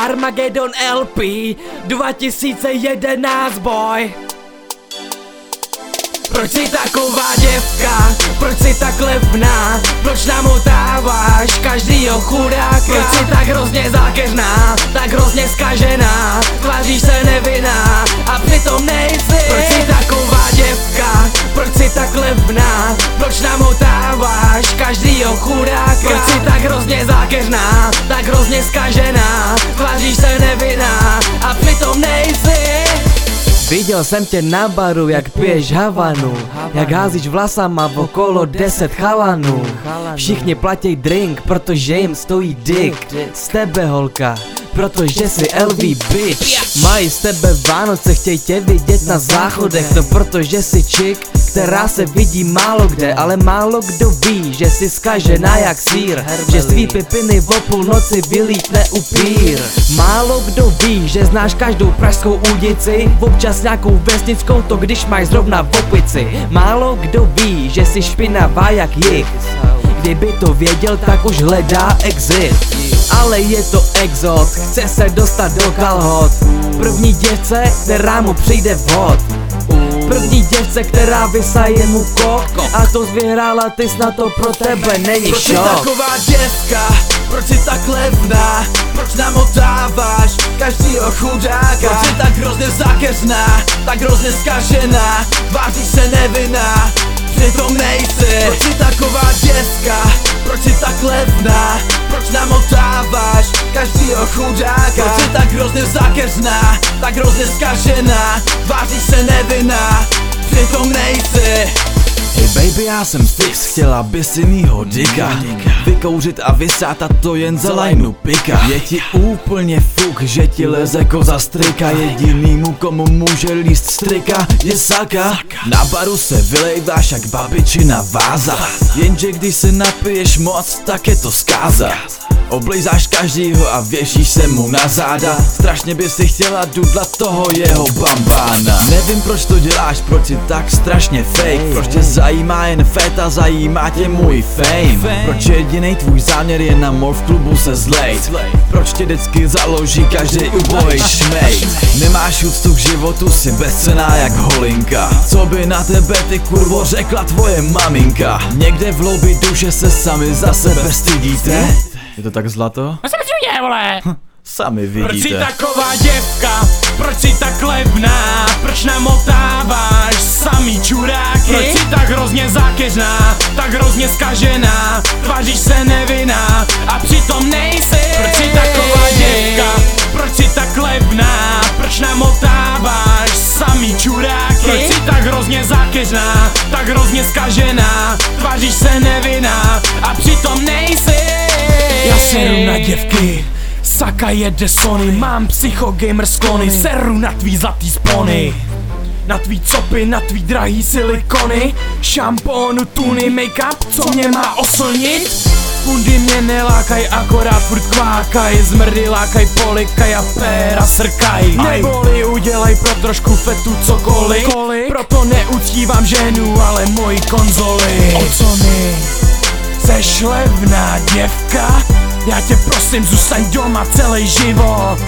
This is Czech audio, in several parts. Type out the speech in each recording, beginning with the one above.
Armageddon LP 2011 boy proč jsi taková děvka? Proč jsi tak levná? Proč namotáváš každýho chudáka? Proč jsi tak hrozně zákeřná? Tak hrozně skažená? Tváříš se nevinná a přitom nejsi Tak hrozně skažená? Tváříš se nevinná a přitom nejsi. Viděl jsem tě na baru, jak piješ Havanu Jak házíš vlasama v okolo deset chalanů. Všichni platí drink, protože jim stojí dick Z tebe holka, protože jsi LV bitch. Mají z tebe Vánoce, chtěj tě vidět na záchodech To protože jsi chick, která se vidí málo kde Ale málo kdo ví, že jsi skažená jak sír Že z tvý pipiny o půlnoci vylítne upír. Málo kdo ví, že znáš každou pražskou ulici Občas nějakou vesnickou, to když máš zrovna v opici. Málo kdo ví, že jsi špinavá jak jich Kdyby to věděl, tak už hledá exit. Ale je to exot Chce se dostat do kalhot. První děvce, která mu přijde vhod První děvce, která vysaje mu kok. A to zvyhrála, ty snad to pro tebe není Proč šok. taková děvka, proč jsi tak levná? Proč namotáváš každýho chudáka? Proč jsi tak hrozně zákeřná, tak hrozně zkažená? Tváříš se nevinná, přitom nejsi. Proč jsi taková děvka, proč jsi tak levná? Proč namotáváš každýho chudáka. Proč jsi tak hrozně zákeřná, tak hrozně zkažená? Tváříš se nevinná, přitom nejsi. Hey baby, já jsem Styx, chtěla bys jinýho dika. Vykouřit a vysát a to jen za lajnu pika. Je ti úplně fuk, že ti leze koza strika. Jedinýmu komu může líst strika je saka. Na baru se vylejváš jak babičina váza. Jenže když se napiješ moc, tak je to zkáza Oblejzáš každýho a věšíš se mu na záda. Strašně by si chtěla dudlat toho jeho bambána. Nevím proč to děláš, proč si tak strašně fake. Proč tě zajímá jen feta, zajímá tě můj fame. Proč jediný tvůj záměr je na morf klubu se zlejt? Proč tě vždycky založí každý ubohej šmej Nemáš úctu k životu, si bezcená jak holinka. Co by na tebe ty kurvo řekla tvoje maminka? Někde v lobby duše se sami za sebe stydíte je to tak zlato? No se přijde, vole! Hm, sami vidíte. Proč jsi taková děvka? Proč jsi tak levná? Proč namotáváš samý čuráky? Proč jsi tak hrozně zákeřná? Tak hrozně skažená? Tváříš se nevinná a přitom nejsi? Proč jsi taková děvka? Proč jsi tak levná? Proč namotáváš samý čuráky? Proč jsi tak hrozně zákeřná? Tak hrozně skažená? Tváříš se nevinná seru na děvky Saka jede Sony, mám psychogamer sklony Seru na tvý zlatý spony na tvý copy, na tvý drahý silikony Šampónu, tuny, make-up, co mě má oslnit? Kundy mě nelákaj, akorát furt kvákaj Zmrdy lákaj, polikaj a péra srkaj Neboli udělaj pro trošku fetu cokoliv Proto neuctívám ženu, ale moji konzoli O co mi? Seš levná děvka? Já tě prosím, zůstaň doma celý život.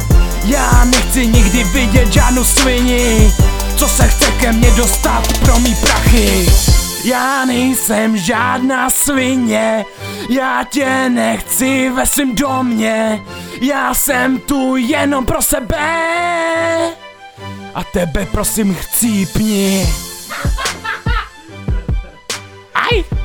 Já nechci nikdy vidět žádnou svini. Co se chce ke mně dostat pro mý prachy. Já nejsem žádná svině, já tě nechci ve svým domě, já jsem tu jenom pro sebe. A tebe prosím chcípni. Aj!